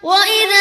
我一直